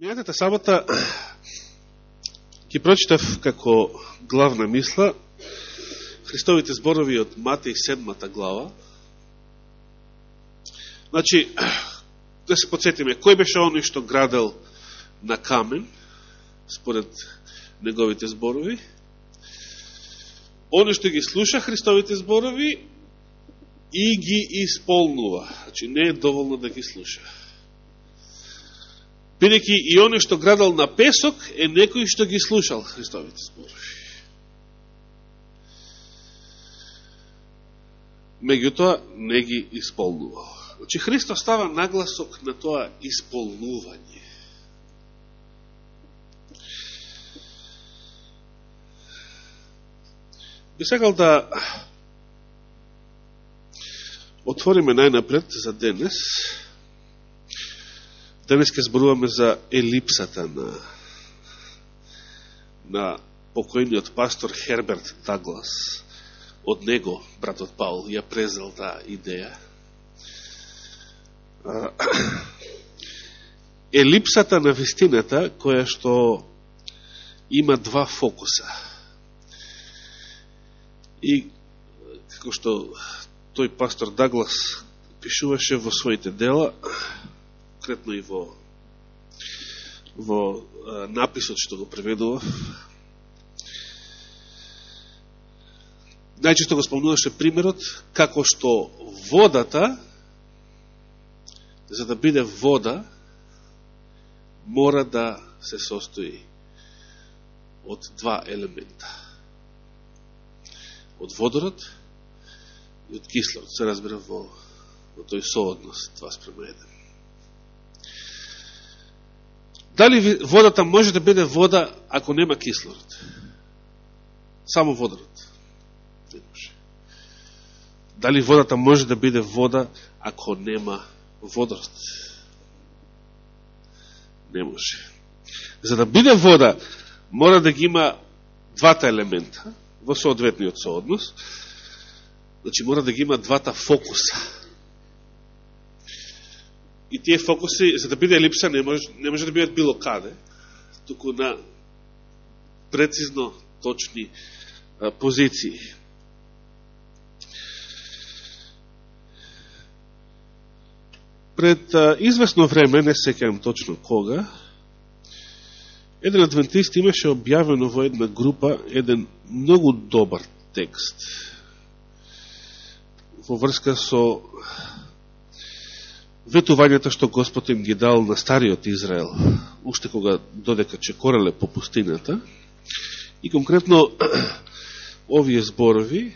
Мијатата сабота ќе прочитав како главна мисла Христовите зборови од Матеј 7 глава. Значи, да се подсетиме, кој беше оној што градел на камен, според неговите зборови? Оној што ги слуша Христовите зборови и ги исполнува. Значи, не е доволно да ги слуша бидеќи и оне што градал на песок е некој што ги слушал Христовите зборови. Меѓутоа, не ги исполнувал. Значи, Христо става нагласок на тоа исполнување. Би сакал да отвориме најнапред за денес Денес ке зборуваме за елипсата на, на покојниот пастор Херберт Даглас. Од него, братот Паул, ја презел таа идеја. Елипсата на вистината, која што има два фокуса. И, како што тој пастор Даглас пишуваше во своите дела, конкретно и во во написот што го преведував. Најчесто го спомнуваше примерот како што водата, за да биде вода, мора да се состои од два елемента. Од водород и од кислород, се разбира во, во тој соодност, два спрема еден. Дали водата може да биде вода ако нема кислород? Само водород. Не може. Дали водата може да биде вода ако нема водород? Не може. За да биде вода, мора да ги има двата елемента во соодветниот сооднос. Значи, мора да ги има двата фокуса И тие фокуси, за да биде елипса, не може, не може да бидат било каде, туку на прецизно точни а, позиции. Пред а, известно време, не секам точно кога, еден адвентист имаше објавено во една група еден многу добар текст во врска со ветувањата што Господ им ги дал на стариот Израел, уште кога додека чекорале по пустината, и конкретно овие зборови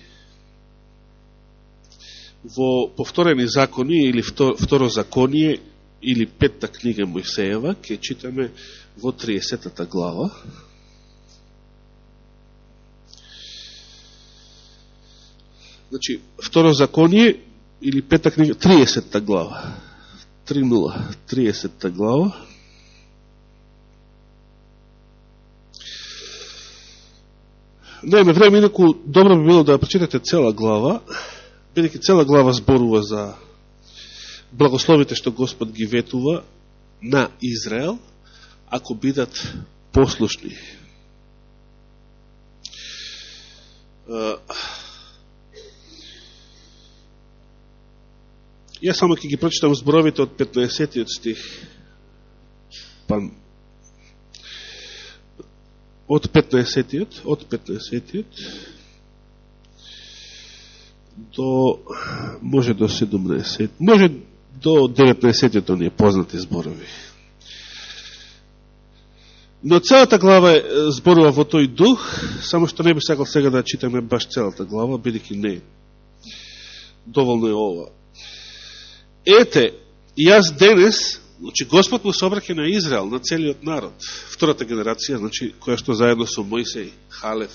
во повторени закони или второ законие или петта книга Мојсеева, ќе читаме во 30 глава. Значи, второ законие или петта книга, 30 глава. 3.0, 30 глава. Неме време, инаку добро би било да прочитате цела глава, бидеќи цела глава зборува за благословите што Господ ги ветува на Израел, ако бидат послушни. Ја само ќе ги прочитам зборовите од 15 стих. Па, од 15 од 15 до може до 17 може до 19 не познати зборови. Но целата глава зборува во тој дух, само што не би сакал сега да читаме баш целата глава, бидеќи не доволно е ова Ете, јас денес, значи Господ му се обраке на Израел, на целиот народ, втората генерација, значи, која што заедно со Мојсей, Халев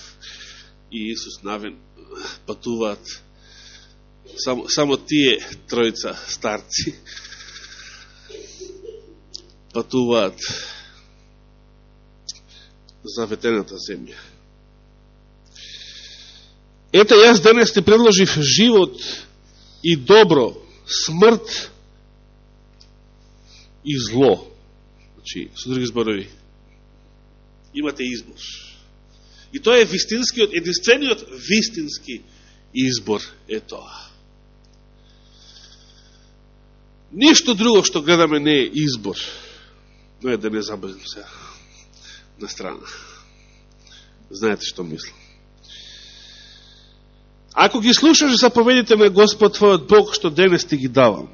и Исус Навен патуваат само, само тие тројца старци патуваат за ветената земја. Ете, јас денес ти предложив живот и добро, смрт и зло. Значи, со други зборови, имате избор. И тоа е вистинскиот, единствениот вистински избор е тоа. Ништо друго што гледаме не е избор. Но е да не забрзим се на страна. Знаете што мислам. Ако ги слушаш заповедите на Господ Твојот Бог, што денес ти ги давам,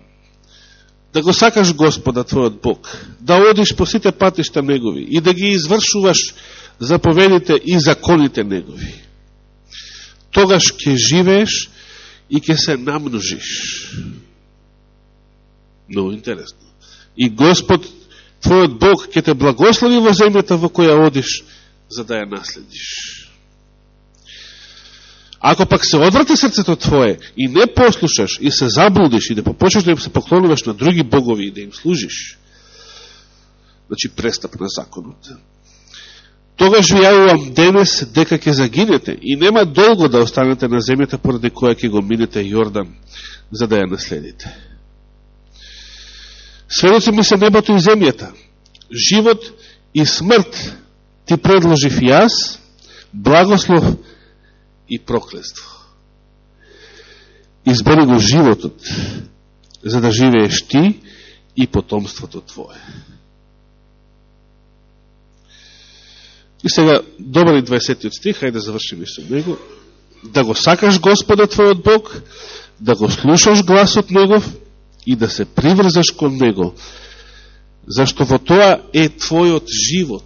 да го сакаш Господа Твојот Бог, да одиш по сите патишта Негови и да ги извршуваш заповедите и законите Негови, тогаш ќе живееш и ќе се намножиш. Много интересно. И Господ, Твојот Бог, ќе те благослови во земјата во која одиш, за да ја наследиш. Ако пак се одврати срцето твое и не послушаш и се заблудиш и да попочеш да им се поклонуваш на други богови и да им служиш, значи престап на законот, тогаш ви јавувам денес дека ќе загинете и нема долго да останете на земјата поради која ќе го минете Јордан за да ја наследите. Сведоци ми се небото и земјата, живот и смрт ти предложив јас, благослов и проклество. Избери го животот, за да живееш ти и потомството твое. И сега, добар и 20 стих, хајде да завршиме со него. Да го сакаш Господа Твојот Бог, да го слушаш гласот Негов и да се приврзаш кон Него, зашто во тоа е Твојот живот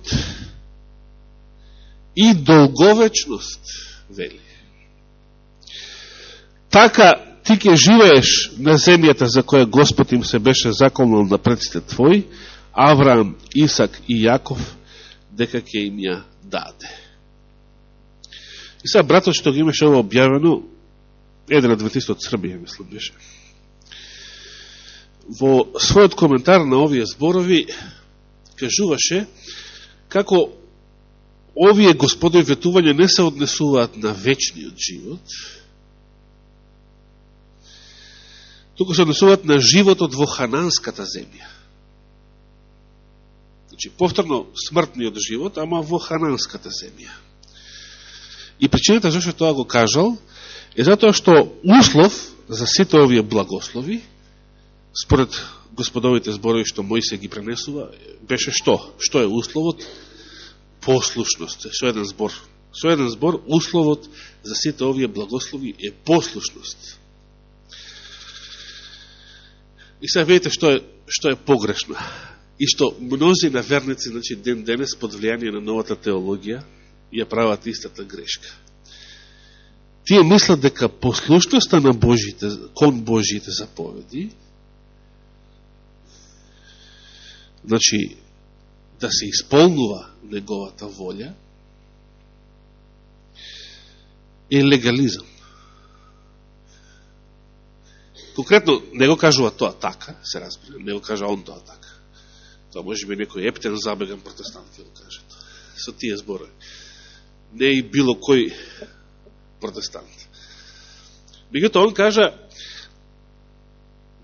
и долговечност, вели. Така ти ќе живееш на земјата за која Господ им се беше заколнал на да предците твои, Авраам, Исак и Јаков, дека ќе им ја даде. И сега братот што ги имаше ово објавено, еден адвентист од Србија, мислам, беше. Во својот коментар на овие зборови, кажуваше како овие господови ветувања не се однесуваат на вечниот живот, туку се однесуваат на животот во хананската земја. Значи, повторно смртниот живот, ама во хананската земја. И причината зашто тоа го кажал, е затоа што услов за сите овие благослови, според господовите зборови што Мојсе ги пренесува, беше што? Што е условот? Послушност. Со еден збор. Со еден збор, условот за сите овие благослови е послушност. И сега видите што е, што е погрешно. И што мнози на верници, значи, ден денес, под влијание на новата теологија, ја прават истата грешка. Тие мислат дека послушноста на Божите, кон Божите заповеди, значи, да се исполнува неговата волја, е легализам. Конкретно, не го кажува тоа така, се разбира, не го кажа он тоа така. Тоа може би некој ептен забеган протестант ќе го каже тоа. Со тие зборови. Не и било кој протестант. Мегуто он кажа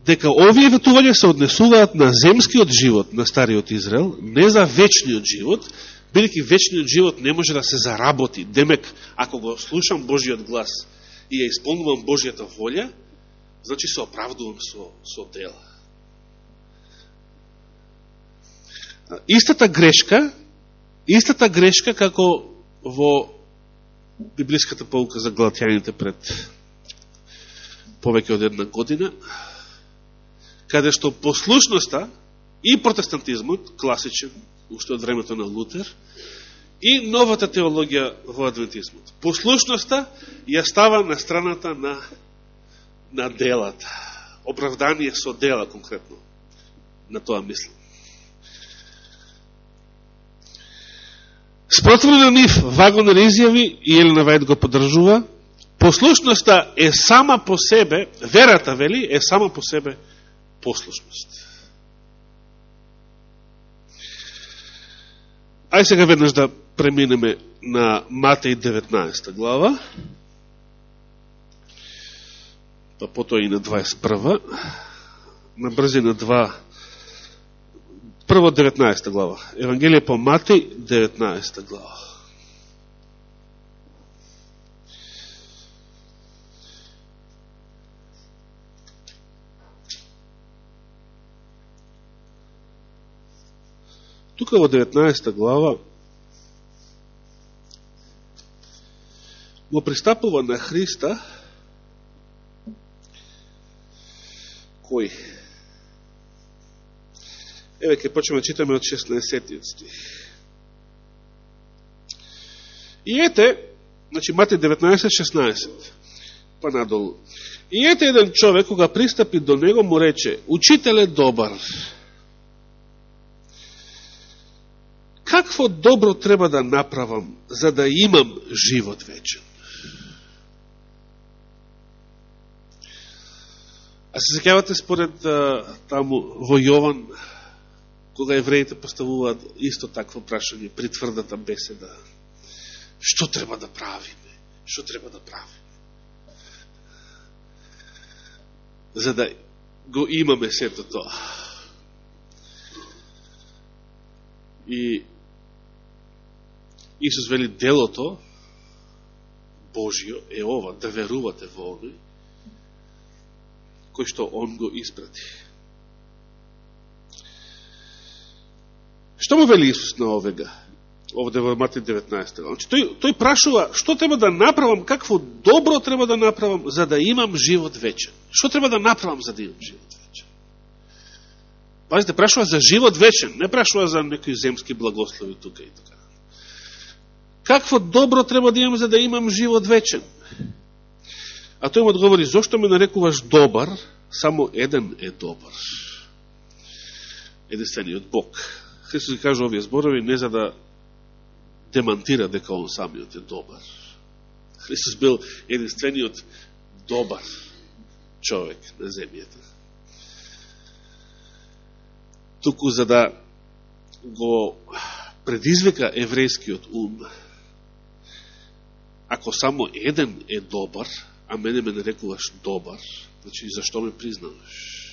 дека овие ветувања се однесуваат на земскиот живот на Стариот Израел, не за вечниот живот, бидеќи вечниот живот не може да се заработи. Демек, ако го слушам Божиот глас и ја исполнувам Божијата волја, значи се оправдувам со, со дела. Истата грешка, истата грешка како во библиската полука за галатјаните пред повеќе од една година, каде што послушноста и протестантизмот, класичен, уште од времето на Лутер, и новата теологија во адвентизмот. Послушноста ја става на страната на на делата. Оправдание со дела конкретно. На тоа мислам. Спротивно на нив, Вагонер изјави и Елена Вајд го подржува, послушноста е сама по себе, верата, вели, е сама по себе послушност. Ај сега веднаш да преминеме на Матеј 19 глава па потоа и на 21 на брзина 2 прво 19 глава. Евангелие по Мати, 19 глава. Тука во 19 глава му пристапува на Христа кој? Еве ке почнеме да читаме од 16 стих. И ете, значи Мати 19.16, па надолу. И ете еден човек, кога пристапи до него, му рече, учителе добар, какво добро треба да направам за да имам живот вечен? А се секавате според таму во Јован, кога евреите поставуваат исто такво прашање, при тврдата беседа. Што треба да правиме? Што треба да правиме? За да го имаме сето тоа. И Исус вели делото Божио е ова, да верувате во оној, кој што Он го испрати. Што му вели Исус на овега? Овде во Мати 19. Значи, тој, тој прашува, што треба да направам, какво добро треба да направам, за да имам живот вечен. Што треба да направам, за да имам живот вечен? Пазите, прашува за живот вечен, не прашува за некои земски благослови тука и така. Какво добро треба да имам за да имам живот вечен? А тој му одговори, зошто ме нарекуваш добар? Само еден е добар. Единствениот Бог. Христос ги кажа овие зборови не за да демантира дека он самиот е добар. Христос бил единствениот добар човек на земјата. Туку за да го предизвика еврејскиот ум, ако само еден е добар, а мене ме нарекуваш добар, значи зашто ме признаваш?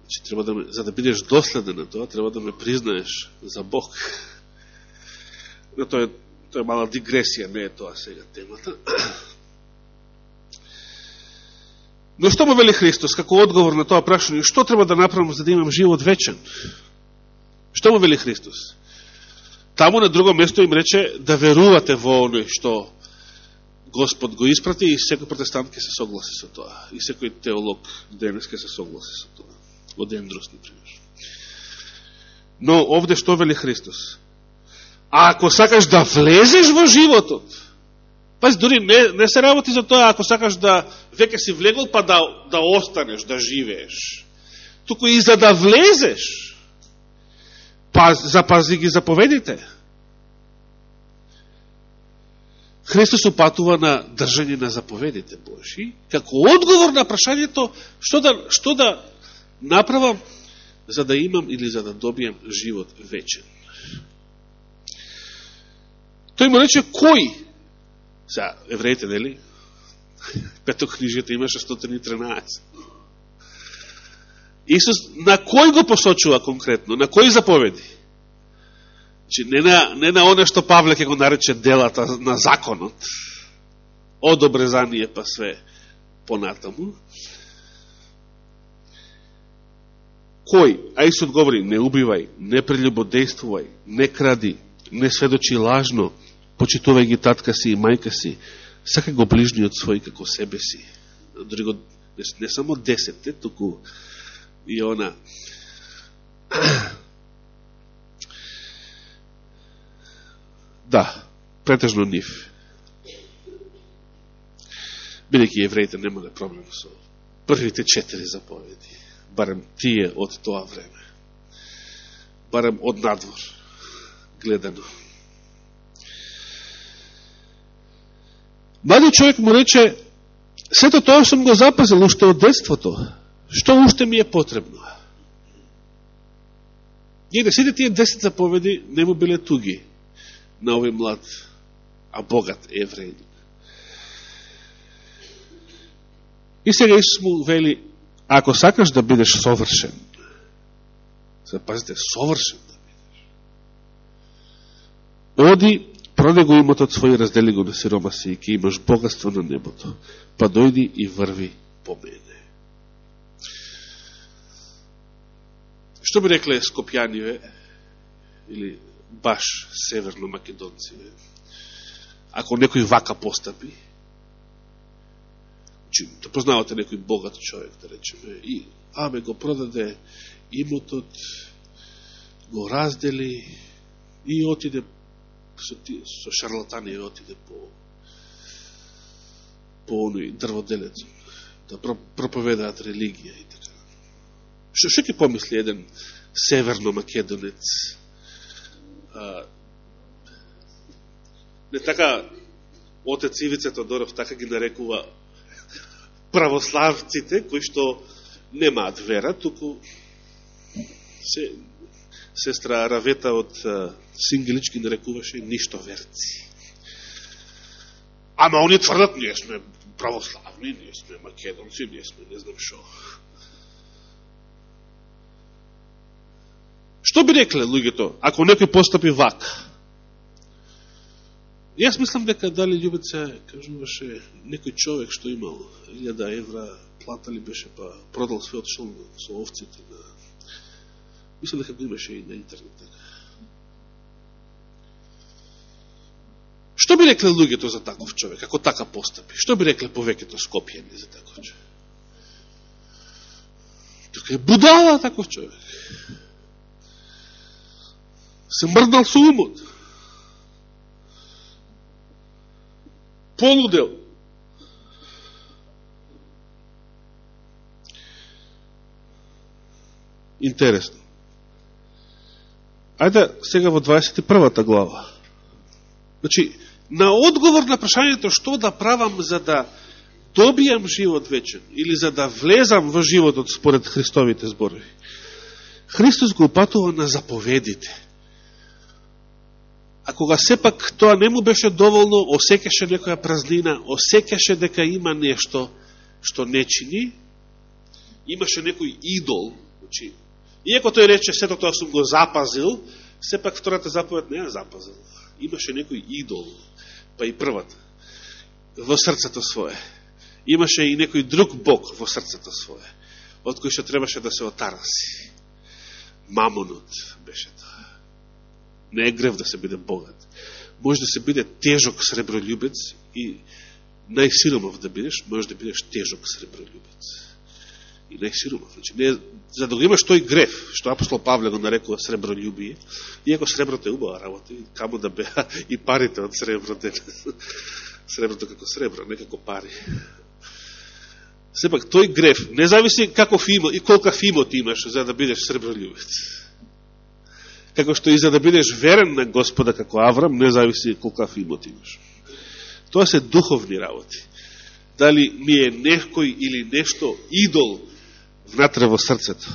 Значи, треба да ме, за да бидеш доследен на тоа, треба да ме признаеш за Бог. Но тоа е, тоа е мала дигресија, не е тоа сега темата. Но што му вели Христос, како одговор на тоа прашање, што треба да направам за да имам живот вечен? Што му вели Христос? Таму на друго место им рече да верувате во оној што Господ го испрати и секој протестант ке се согласи со тоа. И секој теолог денес ке се согласи со тоа. Од Ендрус, например. Но овде што вели Христос? А ако сакаш да влезеш во животот, пази, дори не, не се работи за тоа, ако сакаш да веќе си влегол, па да, да останеш, да живееш. Туку и за да влезеш, па, запази ги заповедите. Христос упатува на држање на заповедите Божи, како одговор на прашањето што да, што да направам за да имам или за да добием живот вечен. Тој му рече кој? За евреите, нели? Пето книжијата имаше 113. Исус на кој го посочува конкретно? На кој заповеди? Че не на, не на оне што Павле ќе го нарече делата на законот, од обрезание па све понатаму. Кој? А Исус говори, не убивај, не прелюбодействувај, не кради, не сведочи лажно, почитувај ги татка си и мајка си, сака го ближниот свој како себе си. Дори го, не, не само десетте, туку и она да, претежно нив. Бидеќи евреите немале проблем со првите четири заповеди, барем тие од тоа време, барем од надвор гледано. Мали човек му рече, сето тоа сум го запазил уште од детството, Што уште ми е потребно? да сите тие 10 заповеди не му биле туги на овој млад, а богат евреин. И сега Исус му вели, ако сакаш да бидеш совршен, Се пазите, совршен да бидеш. Оди, проде го имотот свој, раздели го на сиромаси и ќе имаш богатство на небото. Па дојди и врви по мене. Што би рекле скопјаниве, или баш северно македонциве, ако некој вака постапи, че, да познавате некој богат човек, да речеме, и аме го продаде имотот, го раздели и отиде со, со шарлатани и отиде по по оној дрводелец да проповедаат религија и така. Што што ќе помисли еден северно македонец а, не така отец Ивица Тодоров така ги нарекува православците кои што немаат вера, туку се, сестра Равета од Сингелички нарекуваше ништо верци. Ама они тврдат, ние сме православни, ние сме македонци, ние сме не знам шо. Што би рекле луѓето, ако некој постапи вак? Јас мислам дека дали Љубица кажуваше некој човек што имал 1000 евра плата ли беше, па продал све отшел со овците на... Мислам дека го имаше и на интернет. Така. Што би рекле луѓето за таков човек, ако така постапи? Што би рекле повеќето скопјани за таков човек? Така е будала таков човек. Се мрдал со умот. Полудел. Интересно. Ајде сега во 21 глава. Значи, на одговор на прашањето што да правам за да добијам живот вечен или за да влезам во животот според Христовите зборови. Христос го упатува на заповедите. А кога сепак тоа не му беше доволно, осекеше некоја празнина, осекеше дека има нешто што не чини, имаше некој идол, значи Иако тој рече, сето тоа сум го запазил, сепак втората заповед не ја запазил. Имаше некој идол, па и првата, во срцето свое. Имаше и некој друг бог во срцето свое, од кој што требаше да се отараси. Мамонот беше тоа. Не е грев да се биде богат. Може да се биде тежок сребролюбец и најсиромов да бидеш, може да бидеш тежок сребролюбец и најсиромав. Значи, не, за да го имаш тој грев што апостол Павле го нарекува сребролюбие, иако среброто е убава работа, и камо да беа и парите од сребро, среброто како сребро, не како пари. Сепак, тој греф, не зависи каков има и колкав имот имаш за да бидеш сребролюбец. Како што и за да бидеш верен на Господа како Аврам, не зависи колкав имот имаш. Тоа се духовни работи. Дали ми е некој или нешто идол внатре во срцето.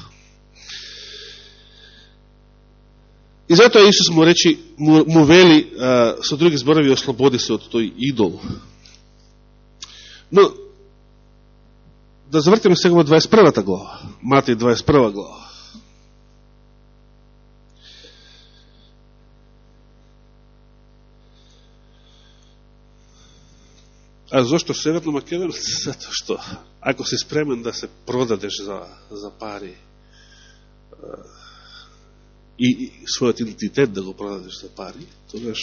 И затоа Исус му речи, му, му вели, а, со други зборови, ослободи се од тој идол. Но, да завртиме сега во 21 глава, Матеј 21 глава. А зошто Северна Македонија? Затоа што, ако си спремен да се продадеш за, за пари и, и својот идентитет да го продадеш за пари, тогаш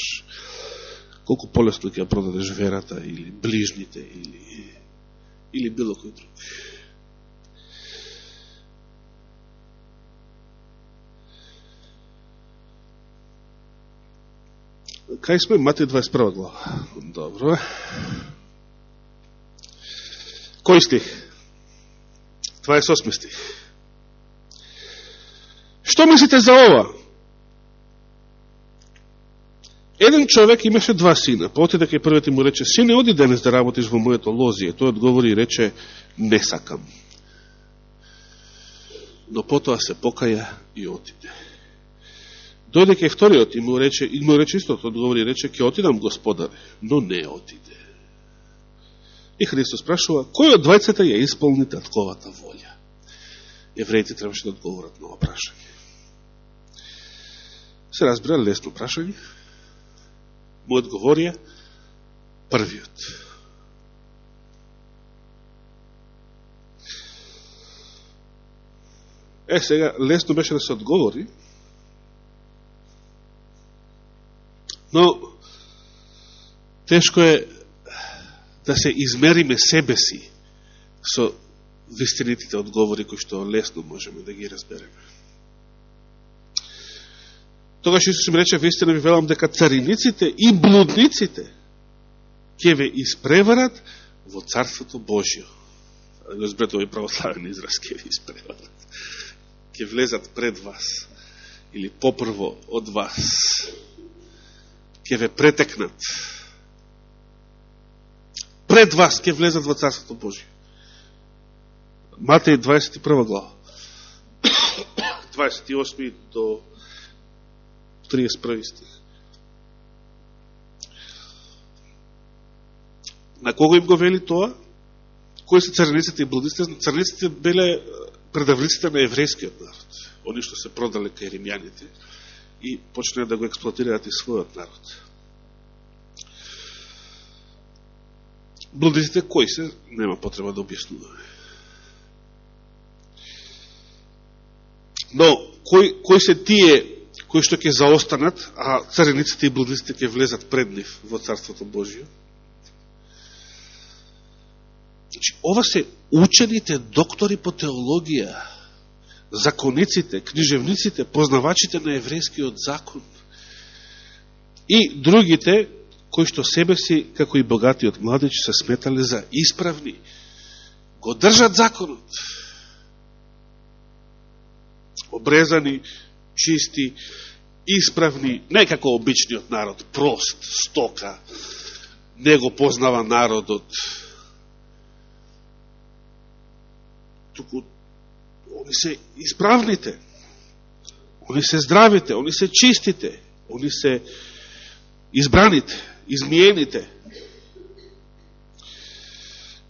колку полесно ќе продадеш верата или ближните или, или било кој друг. Кај сме? Матеј 21 глава. Добро. Кој стих? 28 стих. Што мислите за ова? Еден човек имаше два сина. Па Поти дека и првиот му рече, сине, оди денес да работиш во моето лозие. Тој одговори и рече, не сакам. Но потоа се покаја и отиде. Дојде кај вториот и му рече, и му рече истото, одговори и рече, ке отидам господаре, но не отиде. И Христос прашува: кој од двајцата ја исполни татковата волја? Евреите требаше да одговорат на ова прашање. се разбира лесно прашање. Му одговорија првиот. Е, сега, лесно беше да се одговори, но тешко е да се измериме себе си со вистинитите одговори кои што лесно можеме да ги разбереме. Тогаш Исус им рече, вистина ви велам дека цариниците и блудниците ќе ве испреварат во Царството Божио. Го избрете овој православен израз, ќе ве испреварат. Ќе влезат пред вас, или попрво од вас. Ќе ве претекнат. Пред вас ќе влезат во Царството Божие. Матеј 21 глава. 28 до 31 стих. На кого им го вели тоа? Кои се царниците и блудиците? Царниците беле предавниците на еврејскиот народ. Они што се продале кај римјаните и почнеа да го експлуатираат и својот народ. Блудниците кои се? Нема потреба да објаснуваме. Но, кои, кои се тие кои што ќе заостанат, а царениците и блудниците ќе влезат пред нив во Царството Божие. Значи, ова се учените доктори по теологија, закониците, книжевниците, познавачите на еврејскиот закон и другите кои што себе си, како и богатиот младич, се сметале за исправни, го држат законот. Обрезани, чисти, исправни, не како обичниот народ, прост, стока, не го познава народот. Туку, они се исправните, они се здравите, они се чистите, они се избраните, измиените.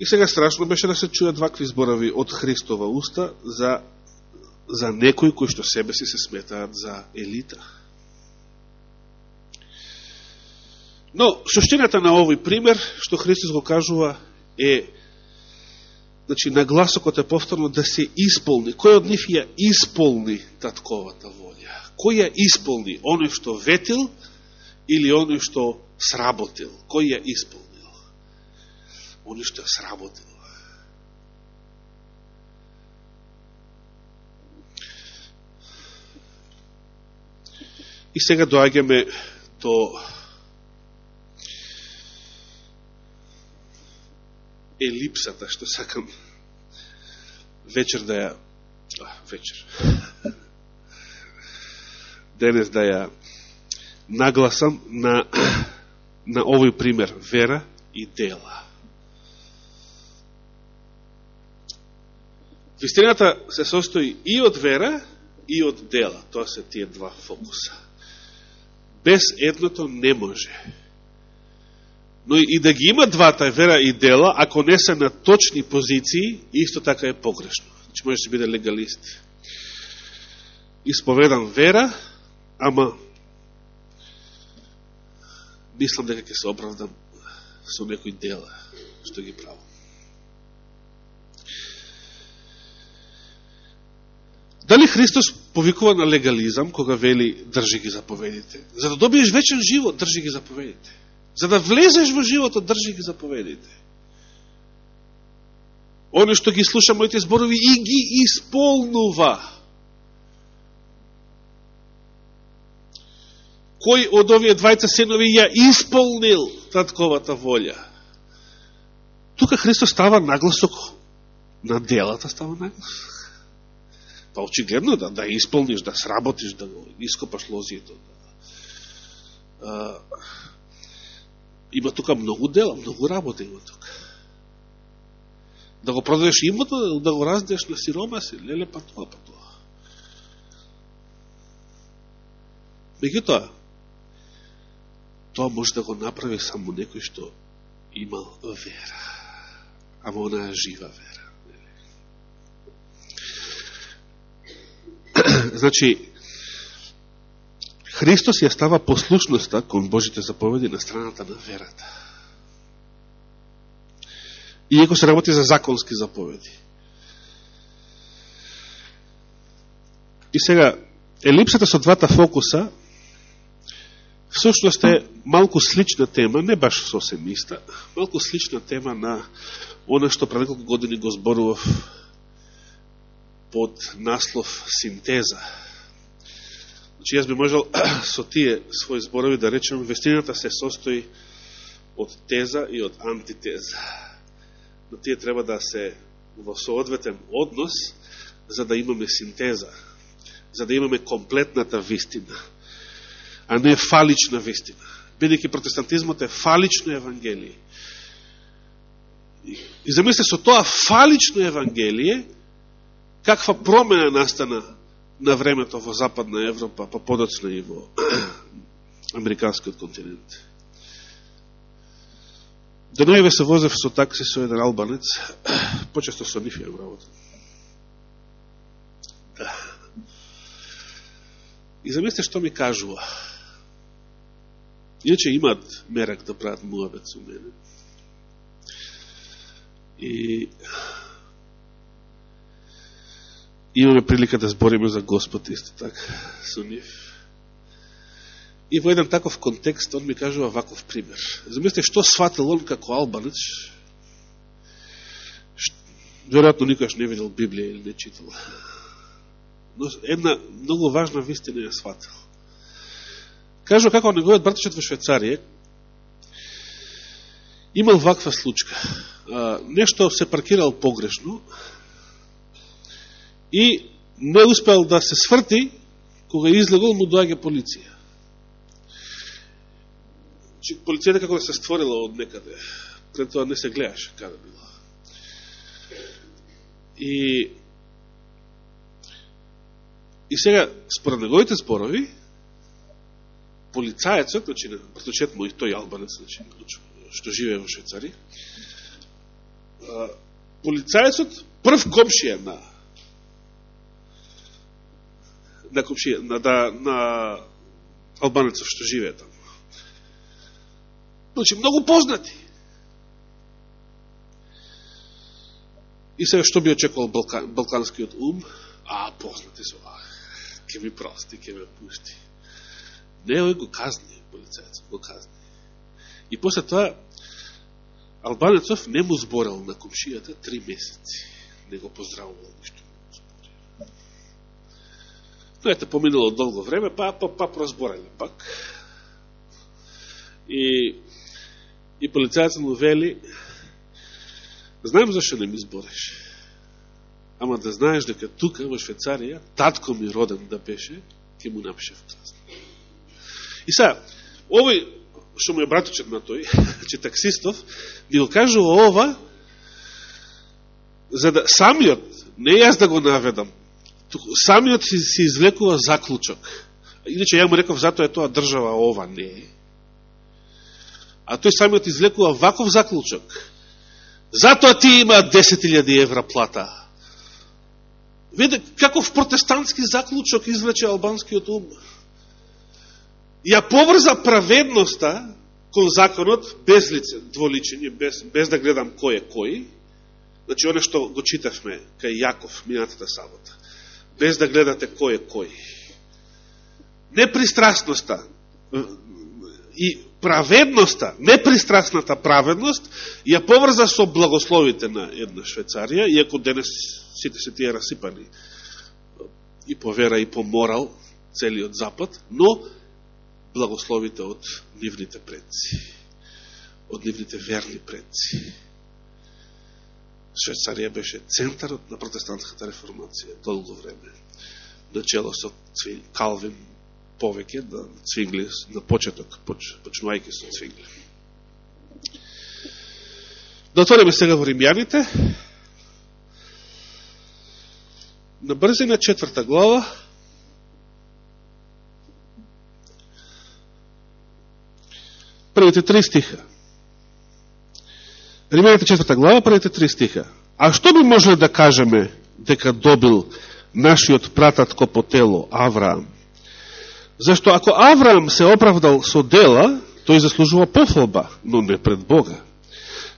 И сега страшно беше да се чујат вакви зборови од Христова уста за за некои кои што себе си се сметаат за елита. Но, суштината на овој пример, што Христос го кажува, е значи, нагласокот е повторно да се исполни. Кој од нив ја исполни татковата волја? Кој ја исполни? Оној што ветил или оној што сработил? Кој ја исполнил? Они што ја сработил. И сега доаѓаме до елипсата, што сакам вечер да ја... А, вечер. Денес да ја нагласам на, на овој пример вера и дела. Вистината се состои и од вера и од дела. Тоа се тие два фокуса без едното не може. Но и да ги има двата вера и дела, ако не се на точни позиции, исто така е погрешно. Значи може да биде легалист. Исповедам вера, ама мислам дека ќе се оправдам со некои дела што ги правам. Дали Христос повикува на легализам кога вели држи ги заповедите? За да добиеш вечен живот, држи ги заповедите. За да влезеш во животот, држи ги заповедите. Оно што ги слуша моите зборови и ги исполнува. Кој од овие двајца синови ја исполнил татковата волја? Тука Христос става нагласок на делата, става нагласок Па очигледно да, да исполниш, да сработиш, да го ископаш лозието. Да. А, има тука многу дела, многу работа има тука. Да го продадеш имото, да го раздеш на сиромаси, леле па тоа, па тоа. Меѓутоа, тоа може да го направи само некој што имал вера. Ама она жива вера. значи, Христос ја става послушноста кон Божите заповеди на страната на верата. Иеко се работи за законски заповеди. И сега, елипсата со двата фокуса всушност е малку слична тема, не баш сосем иста, малку слична тема на она што пред неколку години го зборував под наслов синтеза. Значи, јас би можел со тие своји зборови да речем, вестината се состои од теза и од антитеза. Но тие треба да се во соодветен однос, за да имаме синтеза, за да имаме комплетната вистина, а не фалична вистина. Бидеќи протестантизмот е фалично евангелие. И замисле со тоа фалично евангелие, каква промена настана на времето во Западна Европа, па подоцна и во Американскиот континент. Денојеве се возев со такси со еден албанец, почесто со нив работа. И замислите што ми кажува. Иначе имаат мерак да прават муабет со мене. И имаме прилика да збориме за Господ исто така со нив. И во еден таков контекст он ми кажува ваков пример. Замислите што сватил он како албанец, веројатно никош не видел Библија или не читал. Но една многу важна вистина ја сватил. Кажува како неговиот братичот во Швейцарија имал ваква случка. нешто се паркирал погрешно, и не успел да се сврти, кога излегол му доаѓа полиција. Чи полицијата како да се створила од некаде, пред тоа не се гледаше каде била. И и сега, според неговите спорови, полицаецот, значи, браточет и тој албанец, значи, што живее во Швейцарија. полицаецот прв комшија на на комшија, на, да, на албанецов што живее таму. Значи, многу познати. И сега што би очекувал Балкан, балканскиот ум? А, познати со, а, ке ми прости, ке ме пушти. Не, ој го казни, полицајцов, го казни. И после тоа, Албанецов не му зборал на комшијата три месеци. Не го поздравувал ништо. Но ете, поминало долго време, па, па, па прозборали пак. И, и полицајацот му вели, знам зашо не ми збореш. Ама да знаеш дека тука во Швецарија, татко ми роден да беше, ќе му напишев казна. И сега, овој, што му е браточет на тој, че значи таксистов, ми го кажува ова, за да самиот, не јас да го наведам, самиот си, си извлекува заклучок. Иначе ја му реков, затоа е тоа држава, ова не е. А тој самиот извлекува ваков заклучок. Затоа ти има 10.000 евра плата. Виде, каков протестантски заклучок извлече албанскиот ум. Ја поврза праведноста кон законот без лице, дволичење, без, без да гледам кој е кој. Значи, оне што го читавме кај Јаков минатата сабота без да гледате кој е кој. Непристрастноста и праведноста, непристрастната праведност, ја поврза со благословите на една Швецарија, иако денес сите се тие расипани и по вера и по морал целиот Запад, но благословите од нивните предци, од нивните верни предци. Швейцарија беше центарот на протестантската реформација долго време. Начело со Калвин повеќе, на Цвингли на почеток, поч, почнувајќи со Цвингли. Да отвориме сега во Римјаните. На брзина четврта глава, првите три стиха. Римените четврта глава, првите три стиха. А што би можеле да кажеме дека добил нашиот прататко по тело, Авраам? Зашто ако Авраам се оправдал со дела, тој заслужува пофолба, но не пред Бога.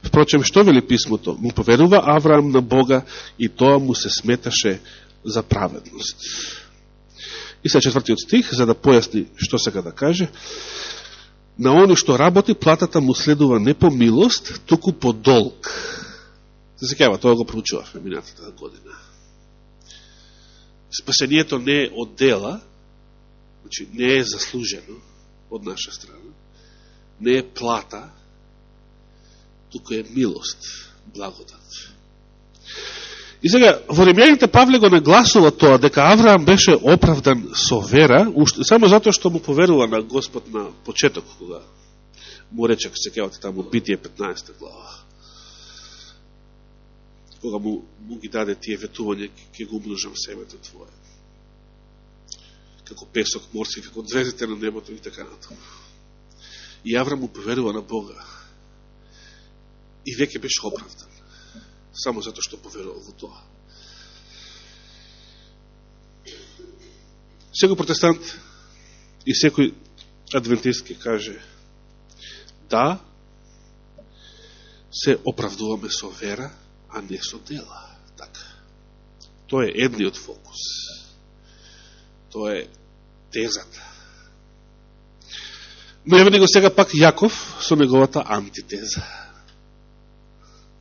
Впрочем, што вели писмото? Му поверува Авраам на Бога и тоа му се сметаше за праведност. И се четвртиот стих, за да појасни што сега да каже, на оно што работи, платата му следува не по милост, туку по долг. Се секава, тоа го проучувавме минатата година. Спасението не е од дела, значи не е заслужено од наша страна, не е плата, туку е милост, благодат. И сега, во римјаните Павле го нагласува тоа, дека Авраам беше оправдан со вера, само затоа што му поверува на Господ на почеток, кога му рече, се кевате таму, Битие 15 глава. Кога му, му ги даде тие ветување, ќе го умножам семето Твое. Како песок морски, како звездите на небото и така натаму. И Авраам му поверува на Бога. И веќе беше оправдан само затоа што поверувал во тоа. Секој протестант и секој адвентист ке каже да, се оправдуваме со вера, а не со дела. Така. Тоа е едниот фокус. Тоа е тезата. Но еве него сега пак Јаков со неговата антитеза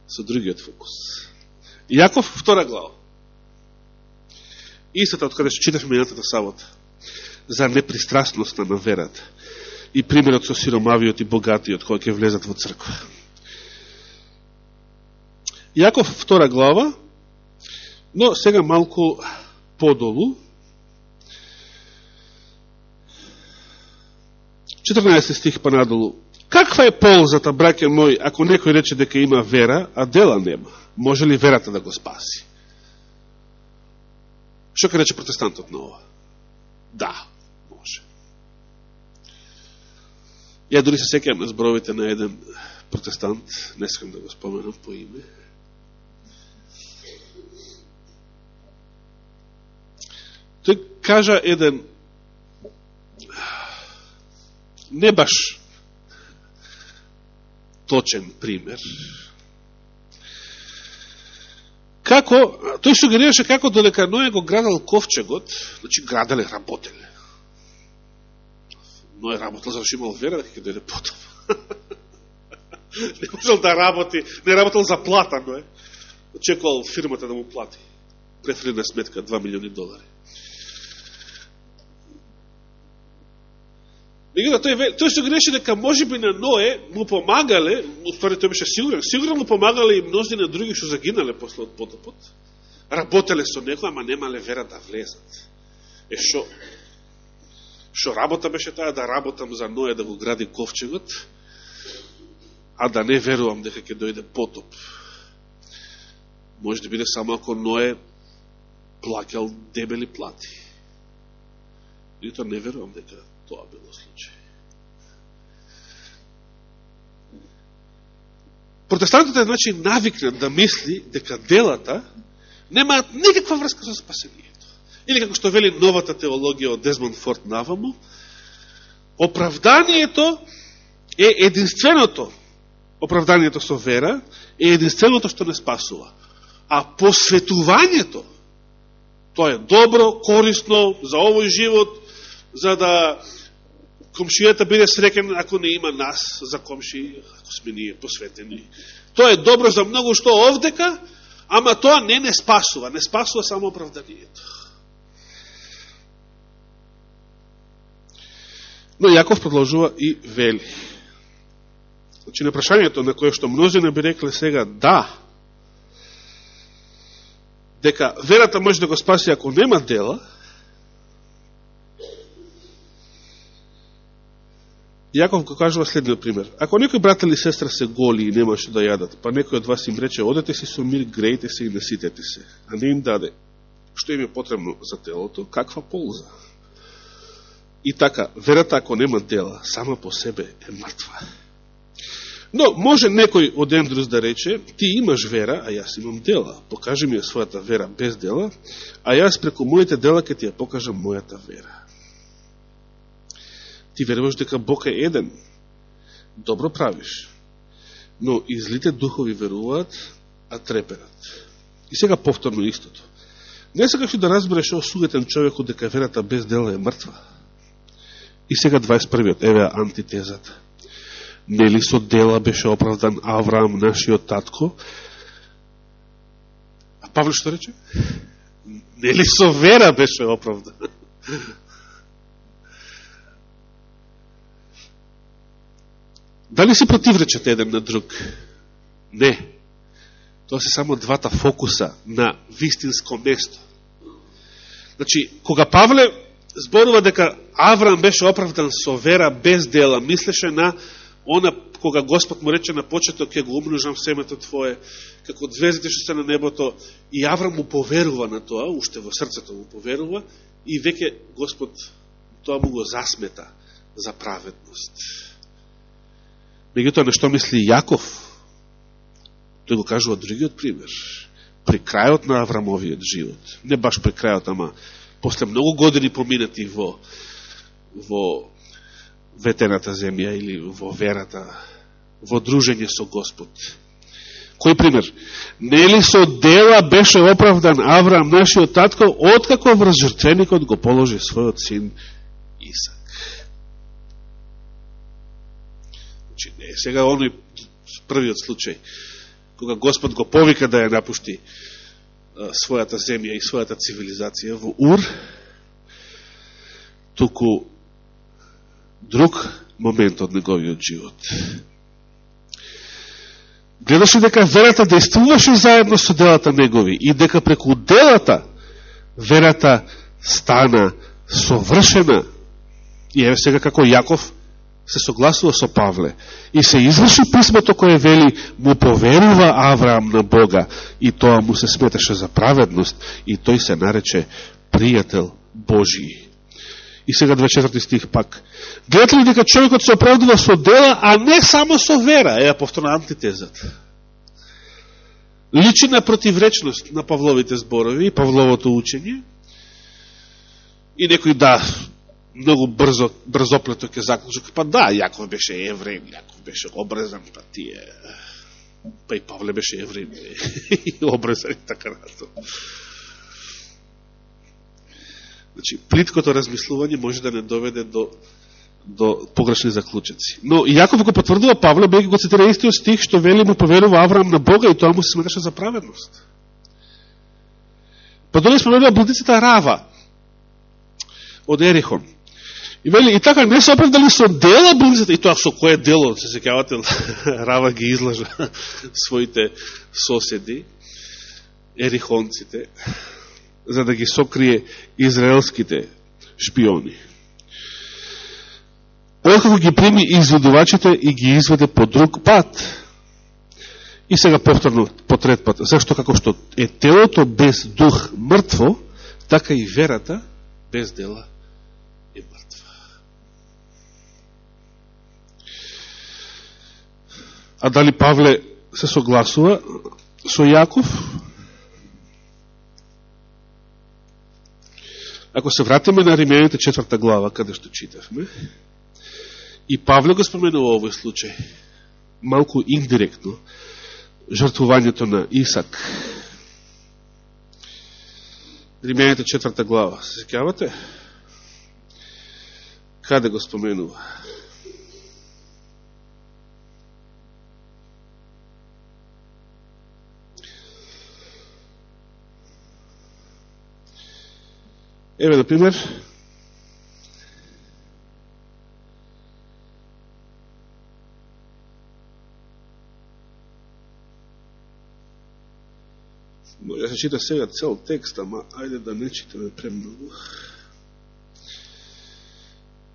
со другиот фокус. Јаков, втора глава. Истата од каде што читавме минатата сабота за непристрастноста на верата и примерот со сиромавиот и богатиот кој ќе влезат во црква. Јаков, втора глава, но сега малку подолу, 14 стих понадолу. Каква е ползата, браке мој, ако некој рече дека има вера, а дела нема? Може ли верата да го спаси? Што ке рече протестантот на ова? Да, може. Ја дори се секам на зборовите на еден протестант, не сакам да го споменам по име. Тој кажа еден не баш точен пример. Како, тој сугерираше како додека Ној го градал ковчегот, значи граделе, работеле. Ној работел зашто имал вера дека ќе дојде потоп. не можел да работи, не работел за плата, Ној. Очекувал фирмата да му плати. Преферена сметка 2 милиони долари. Меѓутоа тој тој што греше дека можеби на Ное му помагале, ствари тој беше сигурен, сигурно му помагале и мнозина други што загинале после од потопот. Работеле со него, ама немале вера да влезат. Е шо што работа беше таа да работам за Ное да го гради ковчегот, а да не верувам дека ќе дојде потоп. Може да биде само ако Ное плакал дебели плати. И тоа не верувам дека тоа било случај. Протестантите, значи, навикнат да мисли дека делата немаат никаква врска со спасението. Или како што вели новата теологија од Дезмонд Форд навамо, оправданието е единственото, оправданието со вера, е единственото што не спасува. А посветувањето, тоа е добро, корисно за овој живот, за да комшијата биде среќен ако не има нас за комши, ако сме ние посветени. Тоа е добро за многу што овдека, ама тоа не не спасува, не спасува само оправданието. Но Јаков продолжува и вели. Значи, на прашањето на кое што мнозина би рекле сега да, дека верата може да го спаси ако нема дела, Јаков го кажува следниот пример. Ако некој брат или сестра се голи и немаше да јадат, па некој од вас им рече, одете си со мир, грејте се и наситете се, а не им даде што им е потребно за телото, каква полза? И така, верата ако нема дела, сама по себе е мртва. Но, може некој од Ендрус да рече, ти имаш вера, а јас имам дела. Покажи ми ја својата вера без дела, а јас преку моите дела ќе ти ја покажам мојата вера. Ти веруваш дека Бог е еден. Добро правиш. Но и злите духови веруваат, а треперат. И сега повторно истото. Не сакаш да разбереш о сугетен човекот дека верата без дела е мртва. И сега 21. Еве антитезата. Нели со дела беше оправдан Авраам, нашиот татко? А Павле што рече? Нели со вера беше оправдан? Дали се противречат еден на друг? Не. Тоа се само двата фокуса на вистинско место. Значи, кога Павле зборува дека Авраам беше оправдан со вера без дела, мислеше на она кога Господ му рече на почеток ќе го умножам семето твое, како звездите што се на небото, и Авраам му поверува на тоа, уште во срцето му поверува, и веќе Господ тоа му го засмета за праведност. Меѓутоа, нешто мисли Јаков, Тој го кажува другиот пример. При крајот на Аврамовиот живот, не баш при крајот, ама после многу години поминати во, во ветената земја или во верата, во дружење со Господ. Кој пример? Нели со дела беше оправдан Авраам, нашиот татко, откако врз жртвеникот го положи својот син Исак. Значи, не сега оној првиот случај кога Господ го повика да ја напушти својата земја и својата цивилизација во Ур, туку друг момент од неговиот живот. Гледаше дека верата действуваше заедно со делата негови и дека преку делата верата стана совршена. И еве сега како Јаков се согласува со Павле и се изврши писмото кое вели му поверува Авраам на Бога и тоа му се сметаше за праведност и тој се нарече пријател Божии. И сега 24 стих пак. Гледате ли дека човекот се оправдува со дела, а не само со вера? Еја повторна антитезата. Личи на противречност на Павловите зборови и Павловото учење. И некои да, многу брзо, брзоплето ќе заклучок па да, Јаков беше евреј, Јаков беше обрезан, па тие, па и Павле беше евреј, и обрезан и така нато. Значи, плиткото размислување може да не доведе до, до погрешни заклучици. Но Јаков го потврдува Павле, беги го цитира истиот стих, што вели му поверува Авраам на Бога и тоа му се сметаше за праведност. Па доле споменува блудицата Рава од Ерихон. И вели, и така не се оправдали со дела близата, и тоа со кое дело, се секавате, Рава ги излажа своите соседи, ерихонците, за да ги сокрие израелските шпиони. Откако ги прими изведувачите и ги изведе по друг пат. И сега повторно по трет пат. Зашто како што е телото без дух мртво, така и верата без дела А дали Павле се согласува со Јаков? Ако се вратиме на Римејаните четврта глава, каде што читавме, и Павле го споменува овој случај, малку индиректно, жртвувањето на Исак. Римејаните четврта глава, се секјавате? Каде го споменува? Еве, например, може да се чита сега цел текст, ама ајде да не читаме премногу.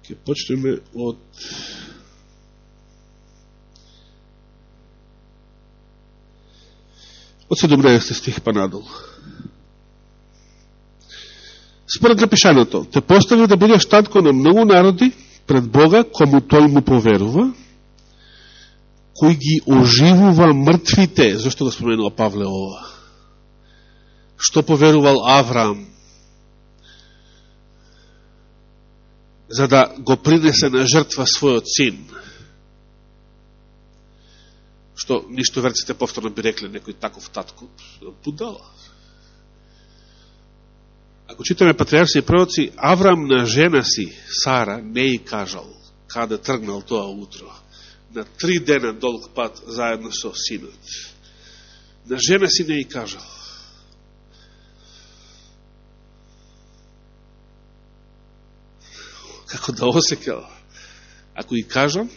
Ке почнеме од од 17 стих па надолу. Според напишаното, те постави да бидеш татко на многу народи пред Бога, кому тој му поверува, кој ги оживува мртвите. зашто го споменува Павле ова? Што поверувал Авраам? за да го принесе на жртва својот син. Што ништо верците повторно би рекле некој таков татко, будала. Ако читаме патриарси и пророци, Аврам на жена си, Сара, не и кажал каде тргнал тоа утро. На три дена долг пат заедно со синот. На жена си не и кажал. Како да осекал. Ако и кажам,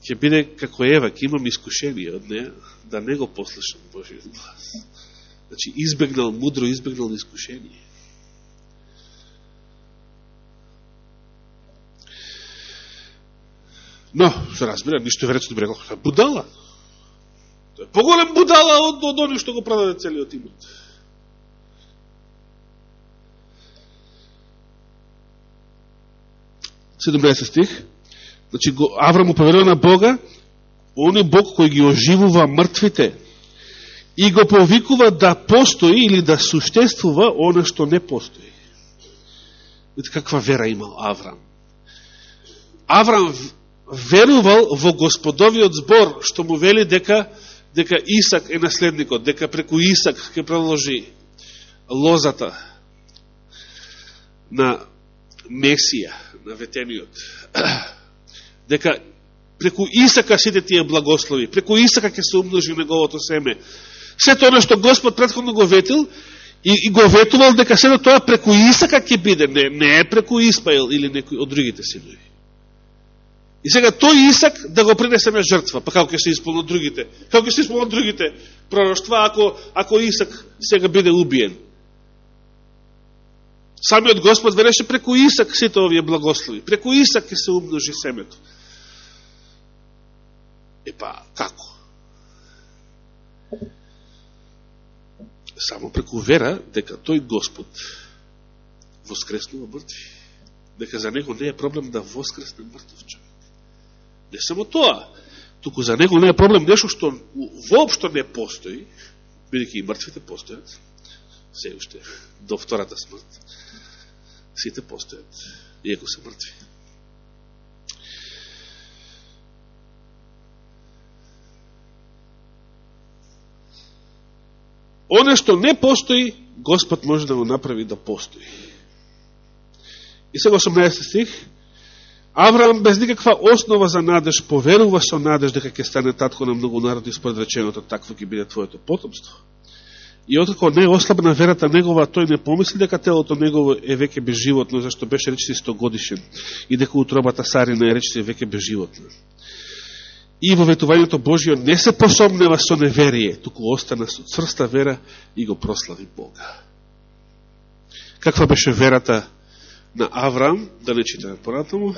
ќе биде како Ева, ќе имам искушение од неја, да не го послушам Божиот глас. Значи, избегнал, мудро избегнал искушение. Но, се разбира, ништо веројатно би будала. Тоа е поголем будала од, од оно што го продаде целиот имот. Седемдесет стих. Значи, Аврам уповерува на Бога, он е Бог кој ги оживува мртвите и го повикува да постои или да суштествува оно што не постои. Видите каква вера имал Аврам. Аврам верувал во господовиот збор, што му вели дека дека Исак е наследникот, дека преку Исак ќе проложи лозата на Месија, на ветениот. Дека преку Исака сите тие благослови, преку Исака ќе се умножи неговото семе. Сето оно што Господ предходно го ветил и, и го ветувал дека се тоа преку Исака ќе биде, не, не е преку Испаил или некој од другите синови. И сега тој Исак да го принесе жртва, па како ќе се исполнат другите? Како ќе се исполнат другите пророќства ако, ако Исак сега биде убиен? Самиот Господ вереше преку Исак сите овие благослови. Преку Исак ќе се умножи семето. Епа, како? Само преку вера дека тој Господ воскреснува мртви. Дека за него не е проблем да воскресне мртв човек. Не само тоа, туку за него не е проблем нешто што воопшто не постои, бидеќи и мртвите постојат, се уште до втората смрт, сите постојат, иако се мртви. Оне што не постои, Господ може да го направи да постои. И сега 18 стих, Авраам без никаква основа за надеж поверува со надеж дека ќе стане татко на многу народи според реченото такво ќе биде твоето потомство. И откако не ослабна верата негова, тој не помисли дека телото негово е веќе безживотно, зашто беше речиси 100 годишен, и дека утробата Сарина е речиси веќе безживотно. И во ветувањето Божио не се посомнева со неверие, туку остана со цврста вера и го прослави Бога. Каква беше верата на Аврам, да не читаме понатаму,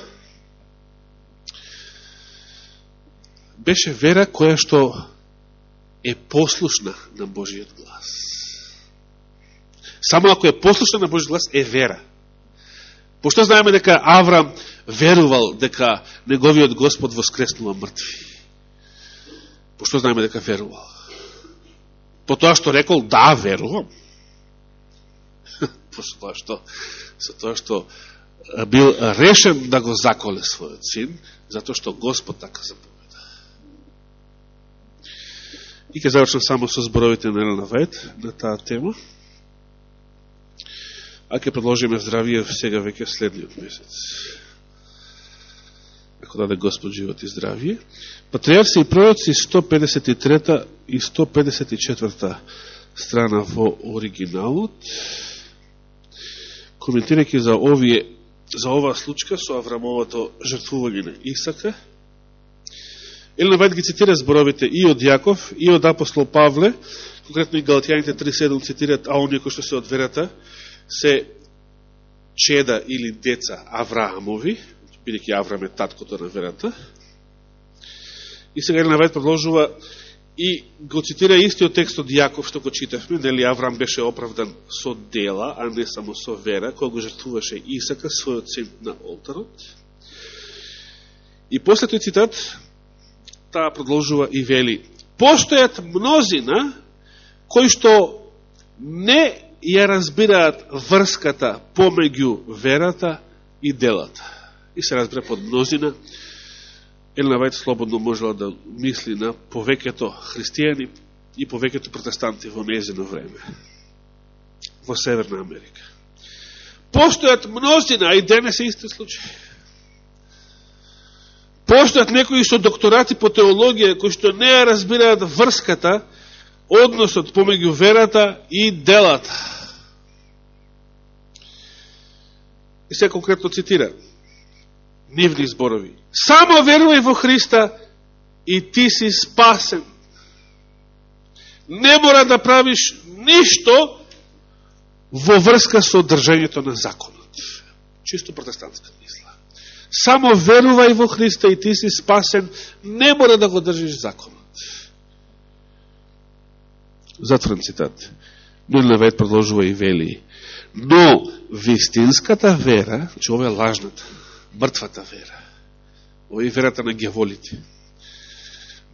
беше вера која што е послушна на Божиот глас. Само ако е послушна на Божиот глас, е вера. Пошто знаеме дека Аврам верувал дека неговиот Господ воскреснува мртви? Пошто знаеме дека верувал? По тоа што рекол, да, верувам. По тоа што, со тоа што бил решен да го заколе својот син, затоа што Господ така заповеда. И ке завршам само со зборовите на Елена Вајд на таа тема. А ке продолжиме здравие сега веќе следниот месец. Ако даде Господ живот и здравие. Патриарси и пророци 153 и 154 страна во оригиналот. Коментирајќи за овие за оваа случка со Аврамовото жртвување на Исака, Елена Вајд ги цитира зборовите и од Јаков, и од апостол Павле, конкретно и Галатјаните 3.7 цитират, а оние кои што се од верата, се чеда или деца Авраамови, бидеќи Аврам е таткото на верата. И сега Елена Вајд продолжува и го цитира истиот текст од Јаков што го читавме, нели Аврам беше оправдан со дела, а не само со вера, кога го жртвуваше Исака, својот син на олтарот. И после тој цитат, таа продолжува и вели, постојат мнозина кои што не ја разбираат врската помеѓу верата и делата. И се разбира под мнозина, Елена Вајд слободно можела да мисли на повеќето христијани и повеќето протестанти во незино време во Северна Америка. Постојат мнозина, а и денес е исти случај. Постојат некои со докторати по теологија кои што не разбираат врската, односот помеѓу верата и делата. И се конкретно цитира нивни зборови. Само верувај во Христа и ти си спасен. Не мора да правиш ништо во врска со држањето на законот. Чисто протестантска мисла. Само верувај во Христа и ти си спасен, не мора да го држиш законот. Затворен цитат. Милна Вет продолжува и вели. Но вистинската вера, че ова е лажната, мртвата вера, ова е верата на гјаволите.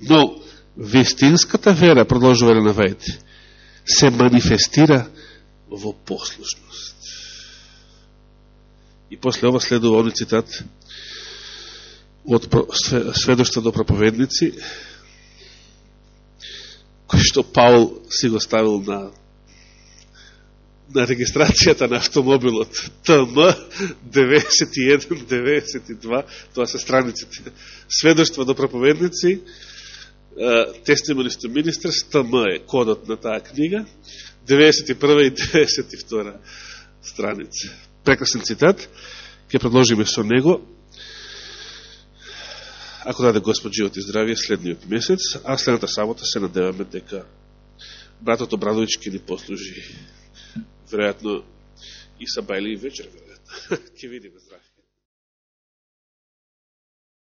Но вистинската вера, продолжува на вајте, се манифестира во послушност. И после ова следува они цитат од сведоштва до проповедници, кој што Паул си го ставил на на регистрацијата на автомобилот ТМ 91-92, тоа се страниците сведоштва до проповедници, Testimonies to Ministers, ТМ е кодот на таа книга, 91 и 92 страница. Прекрасен цитат, ќе продолжиме со него. Ако даде Господ живот и здравие следниот месец, а следната сабота се надеваме дека братот Обрадович ќе ни послужи веројатно и са бајли и вечер, веројатно. Ке видиме здравие.